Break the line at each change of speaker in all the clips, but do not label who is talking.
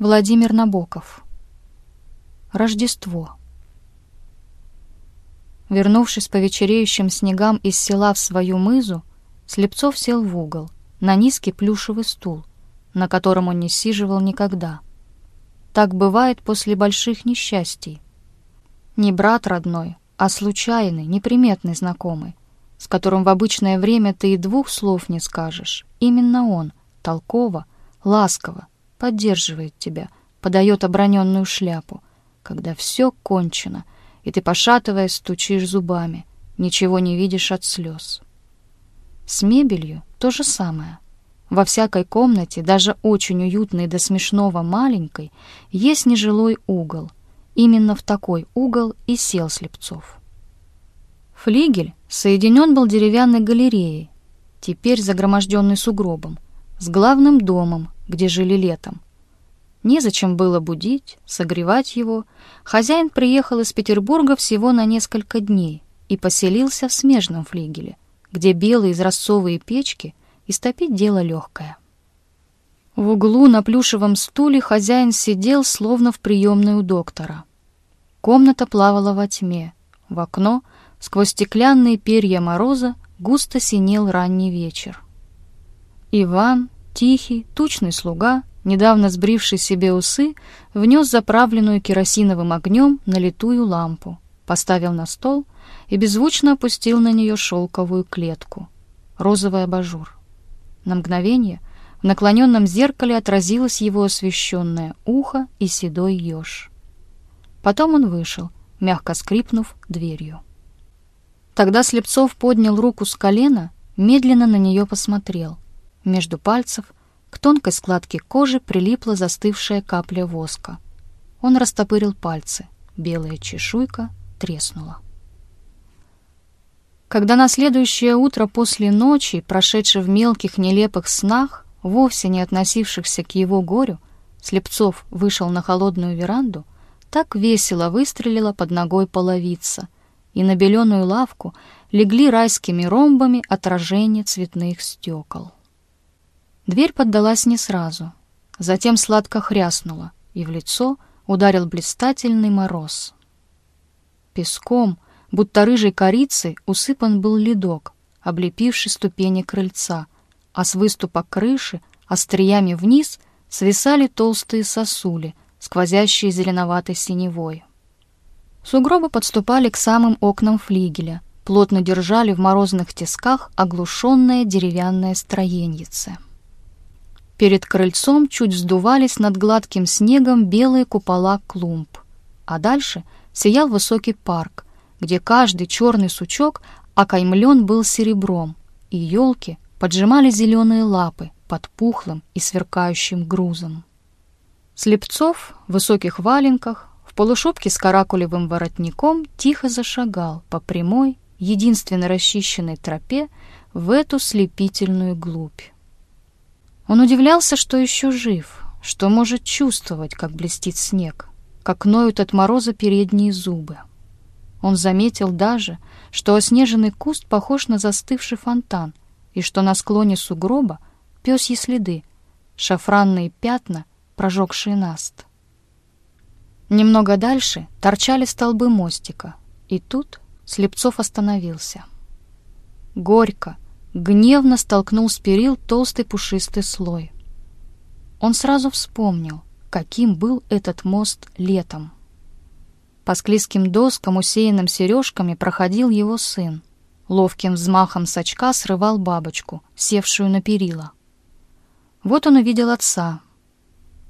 Владимир Набоков. Рождество. Вернувшись по вечереющим снегам из села в свою мызу, Слепцов сел в угол, на низкий плюшевый стул, на котором он не сиживал никогда. Так бывает после больших несчастий. Не брат родной, а случайный, неприметный знакомый, с которым в обычное время ты и двух слов не скажешь. Именно он, толково, ласково, поддерживает тебя, подает оброненную шляпу, когда все кончено, и ты, пошатываясь, стучишь зубами, ничего не видишь от слез. С мебелью то же самое. Во всякой комнате, даже очень уютной до смешного маленькой, есть нежилой угол. Именно в такой угол и сел Слепцов. Флигель соединен был деревянной галереей, теперь загроможденный сугробом, с главным домом, где жили летом. Незачем было будить, согревать его. Хозяин приехал из Петербурга всего на несколько дней и поселился в смежном флигеле, где белые изразцовые печки истопить дело легкое. В углу на плюшевом стуле хозяин сидел, словно в приемной у доктора. Комната плавала во тьме. В окно, сквозь стеклянные перья мороза, густо синел ранний вечер. Иван, Тихий, тучный слуга, недавно сбривший себе усы, внес заправленную керосиновым огнем налитую лампу, поставил на стол и беззвучно опустил на нее шелковую клетку. Розовый абажур. На мгновение в наклоненном зеркале отразилось его освещенное ухо и седой еж. Потом он вышел, мягко скрипнув дверью. Тогда Слепцов поднял руку с колена, медленно на нее посмотрел — между пальцев к тонкой складке кожи прилипла застывшая капля воска. Он растопырил пальцы. Белая чешуйка треснула. Когда на следующее утро после ночи, прошедшей в мелких нелепых снах, вовсе не относившихся к его горю, Слепцов вышел на холодную веранду, так весело выстрелила под ногой половица, и на беленую лавку легли райскими ромбами отражения цветных стекол. Дверь поддалась не сразу. Затем сладко хряснула, и в лицо ударил блистательный мороз. Песком, будто рыжей корицей, усыпан был ледок, облепивший ступени крыльца, а с выступа крыши остриями вниз свисали толстые сосули, сквозящие зеленоватой синевой. Сугробы подступали к самым окнам флигеля, плотно держали в морозных тисках оглушенное деревянное строеньице. Перед крыльцом чуть вздувались над гладким снегом белые купола клумб. А дальше сиял высокий парк, где каждый черный сучок окаймлен был серебром, и елки поджимали зеленые лапы под пухлым и сверкающим грузом. Слепцов в высоких валенках, в полушубке с каракулевым воротником тихо зашагал по прямой, единственно расчищенной тропе в эту слепительную глубь. Он удивлялся, что еще жив, что может чувствовать, как блестит снег, как ноют от мороза передние зубы. Он заметил даже, что оснеженный куст похож на застывший фонтан, и что на склоне сугроба пёсьи следы, шафранные пятна, прожегшие наст. Немного дальше торчали столбы мостика, и тут Слепцов остановился. Горько, гневно столкнул с перил толстый пушистый слой. Он сразу вспомнил, каким был этот мост летом. По склизким доскам, усеянным сережками, проходил его сын. Ловким взмахом сачка срывал бабочку, севшую на перила. Вот он увидел отца.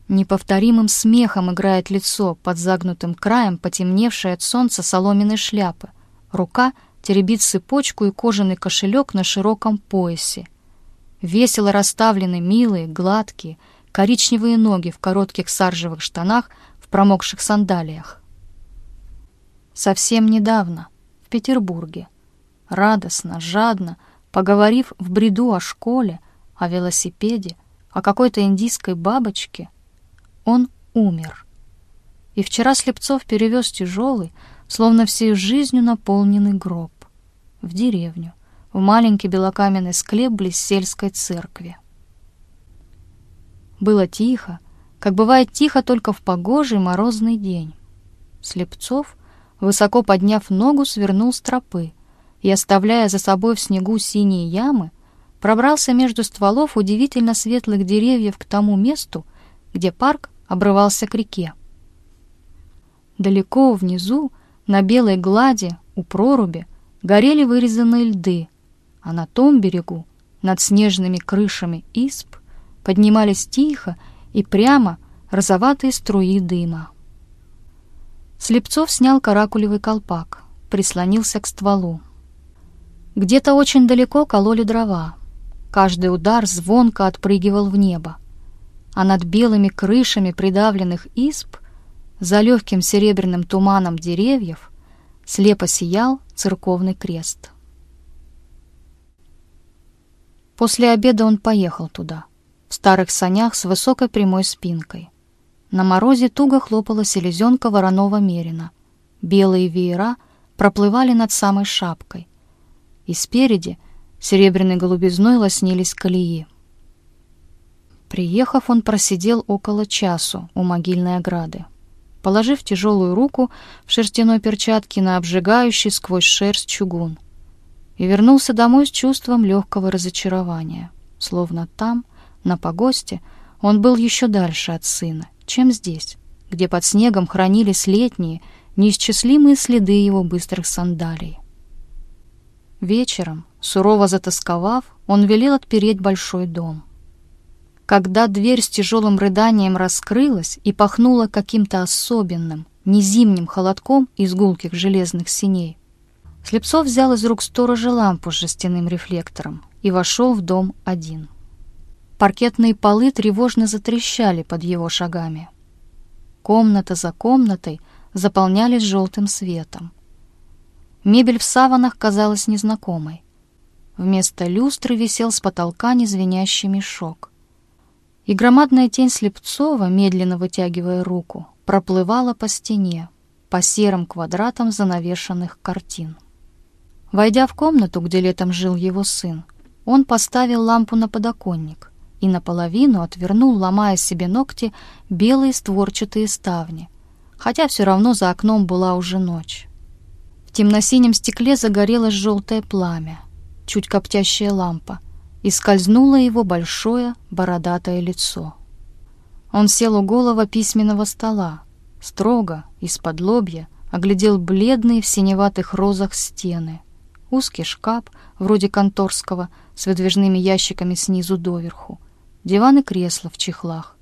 Неповторимым смехом играет лицо под загнутым краем, потемневшей от солнца соломенной шляпы. Рука — теребит цепочку и кожаный кошелек на широком поясе. Весело расставлены милые, гладкие, коричневые ноги в коротких саржевых штанах в промокших сандалиях. Совсем недавно, в Петербурге, радостно, жадно, поговорив в бреду о школе, о велосипеде, о какой-то индийской бабочке, он умер. И вчера Слепцов перевез тяжелый, словно всей жизнью наполненный гроб, в деревню, в маленький белокаменный склеп близ сельской церкви. Было тихо, как бывает тихо только в погожий морозный день. Слепцов, высоко подняв ногу, свернул с тропы и, оставляя за собой в снегу синие ямы, пробрался между стволов удивительно светлых деревьев к тому месту, где парк обрывался к реке. Далеко внизу, на белой глади, у проруби, горели вырезанные льды, а на том берегу, над снежными крышами исп, поднимались тихо и прямо розоватые струи дыма. Слепцов снял каракулевый колпак, прислонился к стволу. Где-то очень далеко кололи дрова. Каждый удар звонко отпрыгивал в небо. А над белыми крышами придавленных исп, за легким серебряным туманом деревьев, слепо сиял церковный крест. После обеда он поехал туда, в старых санях с высокой прямой спинкой. На морозе туго хлопала селезенка вороного мерина. Белые веера проплывали над самой шапкой. И спереди серебряной голубизной лоснились колеи. Приехав, он просидел около часу у могильной ограды. Положив тяжелую руку в шерстяной перчатке на обжигающий сквозь шерсть чугун — и вернулся домой с чувством легкого разочарования, словно там, на погосте, он был еще дальше от сына, чем здесь, где под снегом хранились летние, неисчислимые следы его быстрых сандалий. Вечером, сурово затасковав, он велел отпереть большой дом. Когда дверь с тяжелым рыданием раскрылась и пахнула каким-то особенным, незимним холодком из гулких железных синей, Слепцов взял из рук сторожа лампу с жестяным рефлектором и вошел в дом один. Паркетные полы тревожно затрещали под его шагами. Комната за комнатой заполнялись желтым светом. Мебель в саванах казалась незнакомой. Вместо люстры висел с потолка незвенящий мешок. И громадная тень Слепцова, медленно вытягивая руку, проплывала по стене, по серым квадратам занавешенных картин. Войдя в комнату, где летом жил его сын, он поставил лампу на подоконник и наполовину отвернул, ломая себе ногти, белые створчатые ставни, хотя все равно за окном была уже ночь. В темно-синем стекле загорелось желтое пламя, чуть коптящая лампа, и скользнуло его большое бородатое лицо. Он сел у голого письменного стола, строго, из-под лобья, оглядел бледные в синеватых розах стены — узкий шкаф, вроде конторского, с выдвижными ящиками снизу доверху, диван и кресло в чехлах.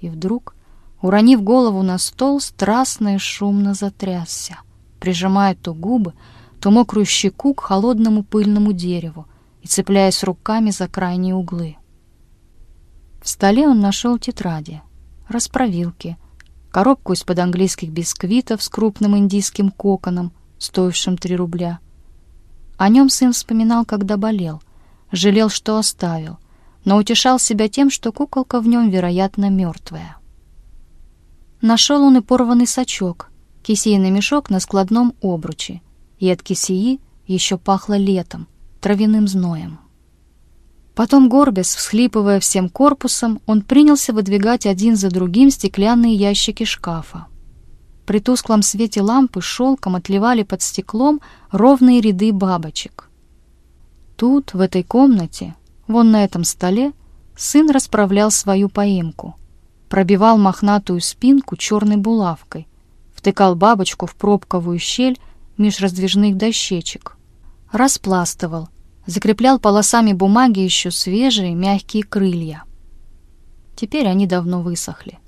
И вдруг, уронив голову на стол, страстно и шумно затрясся, прижимая то губы, то мокрую щеку к холодному пыльному дереву и цепляясь руками за крайние углы. В столе он нашел тетради, расправилки, коробку из-под английских бисквитов с крупным индийским коконом, стоившим три рубля — о нем сын вспоминал, когда болел, жалел, что оставил, но утешал себя тем, что куколка в нем, вероятно, мертвая. Нашел он и порванный сачок, кисейный мешок на складном обруче, и от кисеи еще пахло летом, травяным зноем. Потом, горбясь, всхлипывая всем корпусом, он принялся выдвигать один за другим стеклянные ящики шкафа. При тусклом свете лампы шелком отливали под стеклом ровные ряды бабочек. Тут, в этой комнате, вон на этом столе, сын расправлял свою поимку, пробивал мохнатую спинку черной булавкой, втыкал бабочку в пробковую щель меж раздвижных дощечек, распластывал, закреплял полосами бумаги еще свежие мягкие крылья. Теперь они давно высохли.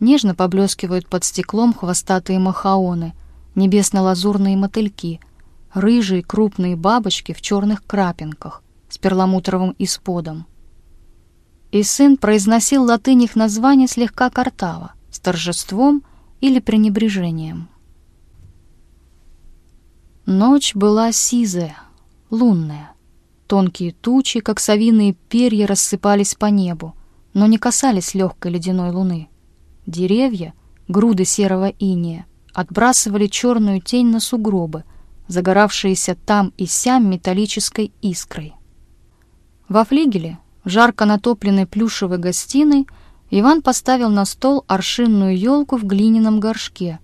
Нежно поблескивают под стеклом хвостатые махаоны, небесно-лазурные мотыльки, рыжие крупные бабочки в черных крапинках с перламутровым исподом. И сын произносил латынь их название слегка картаво, с торжеством или пренебрежением. Ночь была сизая, лунная. Тонкие тучи, как совиные перья, рассыпались по небу, но не касались легкой ледяной луны. Деревья, груды серого иния, отбрасывали черную тень на сугробы, загоравшиеся там и сям металлической искрой. Во флигеле, жарко натопленной плюшевой гостиной, Иван поставил на стол аршинную елку в глиняном горшке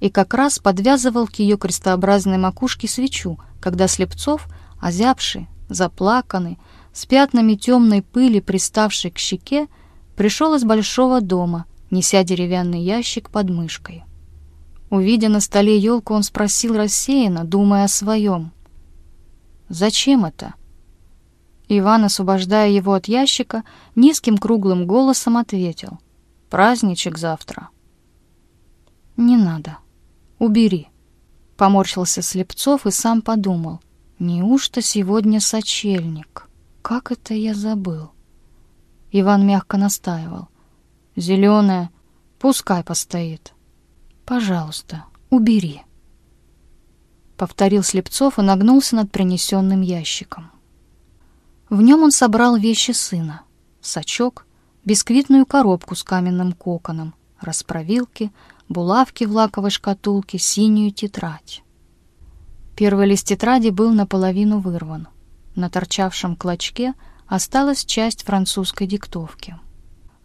и как раз подвязывал к ее крестообразной макушке свечу, когда Слепцов, озябший, заплаканный, с пятнами темной пыли, приставший к щеке, пришел из большого дома, неся деревянный ящик под мышкой. Увидя на столе елку, он спросил рассеянно, думая о своем. «Зачем это?» Иван, освобождая его от ящика, низким круглым голосом ответил. «Праздничек завтра». «Не надо. Убери», — поморщился Слепцов и сам подумал. «Неужто сегодня сочельник? Как это я забыл?» Иван мягко настаивал. «Зеленая, пускай постоит». «Пожалуйста, убери», — повторил Слепцов и нагнулся над принесенным ящиком. В нем он собрал вещи сына. Сачок, бисквитную коробку с каменным коконом, расправилки, булавки в лаковой шкатулке, синюю тетрадь. Первый лист тетради был наполовину вырван. На торчавшем клочке осталась часть французской диктовки.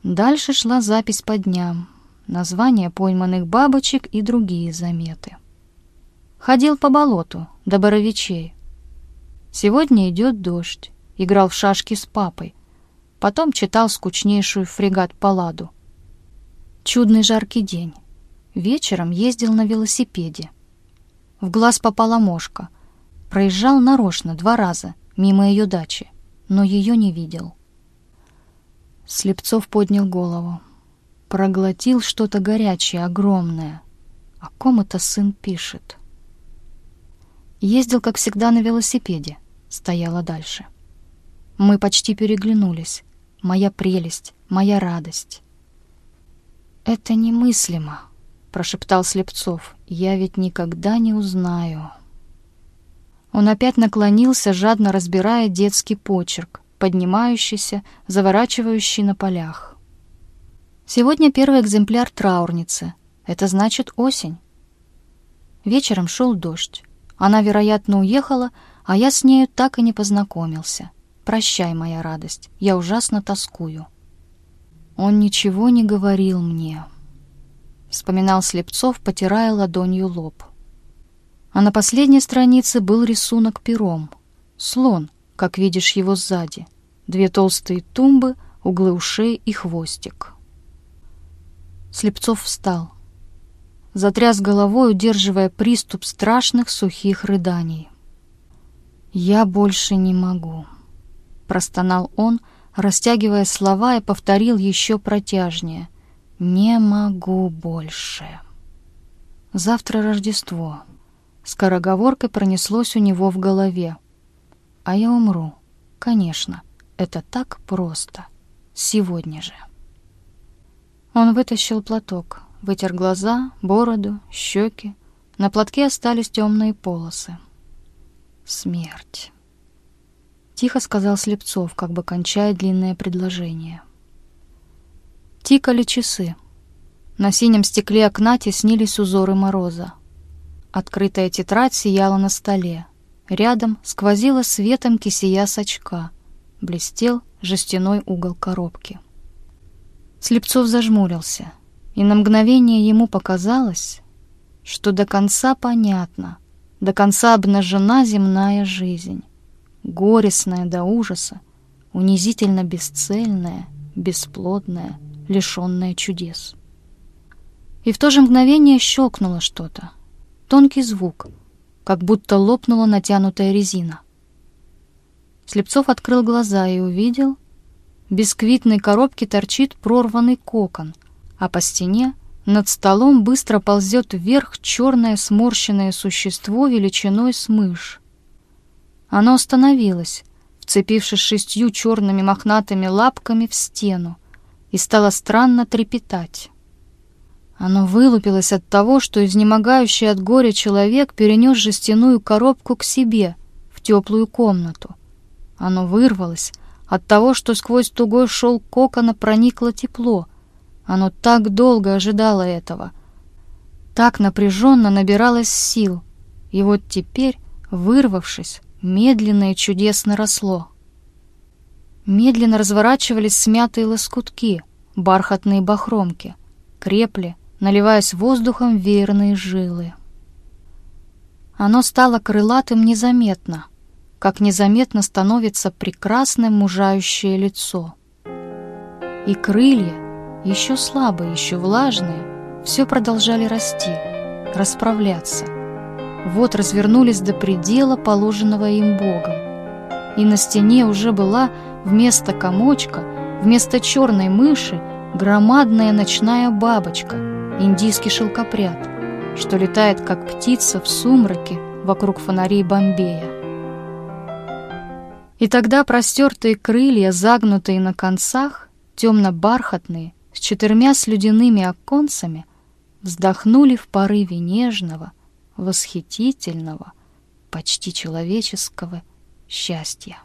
Дальше шла запись по дням, названия пойманных бабочек и другие заметы. Ходил по болоту, до боровичей. Сегодня идет дождь играл в шашки с папой. Потом читал скучнейшую фрегат Паладу. Чудный жаркий день. Вечером ездил на велосипеде. В глаз попала мошка. Проезжал нарочно два раза мимо ее дачи, но ее не видел. Слепцов поднял голову. Проглотил что-то горячее, огромное. О ком это сын пишет? Ездил, как всегда, на велосипеде. Стояла дальше. Мы почти переглянулись. Моя прелесть, моя радость. «Это немыслимо», — прошептал Слепцов. «Я ведь никогда не узнаю». Он опять наклонился, жадно разбирая детский почерк, поднимающийся, заворачивающий на полях. Сегодня первый экземпляр траурницы. Это значит осень. Вечером шел дождь. Она, вероятно, уехала, а я с нею так и не познакомился. Прощай, моя радость, я ужасно тоскую. Он ничего не говорил мне. Вспоминал Слепцов, потирая ладонью лоб. А на последней странице был рисунок пером. Слон, как видишь его сзади. Две толстые тумбы, углы ушей и хвостик. Слепцов встал. Затряс головой, удерживая приступ страшных сухих рыданий. «Я больше не могу» простонал он, растягивая слова и повторил еще протяжнее. «Не могу больше». «Завтра Рождество». Скороговоркой пронеслось у него в голове. «А я умру. Конечно, это так просто. Сегодня же». Он вытащил платок, вытер глаза, бороду, щеки. На платке остались темные полосы. Смерть. Тихо сказал Слепцов, как бы кончая длинное предложение. Тикали часы. На синем стекле окна теснились узоры мороза. Открытая тетрадь сияла на столе. Рядом сквозила светом кисия с. Блестел жестяной угол коробки. Слепцов зажмурился, и на мгновение ему показалось, что до конца понятно, до конца обнажена земная жизнь горестная до ужаса, унизительно бесцельная, бесплодная, лишенная чудес. И в то же мгновение щелкнуло что-то. Тонкий звук, как будто лопнула натянутая резина. Слепцов открыл глаза и увидел, в бисквитной коробке торчит прорванный кокон, а по стене над столом быстро ползет вверх черное сморщенное существо величиной с мышь. Оно остановилось, вцепившись шестью черными мохнатыми лапками в стену, и стало странно трепетать. Оно вылупилось от того, что изнемогающий от горя человек перенес жестяную коробку к себе, в теплую комнату. Оно вырвалось от того, что сквозь тугой шел кокона проникло тепло. Оно так долго ожидало этого, так напряженно набиралось сил, и вот теперь, вырвавшись, медленно и чудесно росло. Медленно разворачивались смятые лоскутки, бархатные бахромки, крепли, наливаясь воздухом веерные жилы. Оно стало крылатым незаметно, как незаметно становится прекрасное мужающее лицо. И крылья, еще слабые, еще влажные, все продолжали расти, расправляться. Вот развернулись до предела, положенного им Богом. И на стене уже была вместо комочка, вместо черной мыши, громадная ночная бабочка, индийский шелкопряд, что летает, как птица в сумраке вокруг фонарей Бомбея. И тогда простертые крылья, загнутые на концах, темно-бархатные, с четырьмя слюдяными оконцами, вздохнули в порыве нежного, восхитительного, почти человеческого счастья.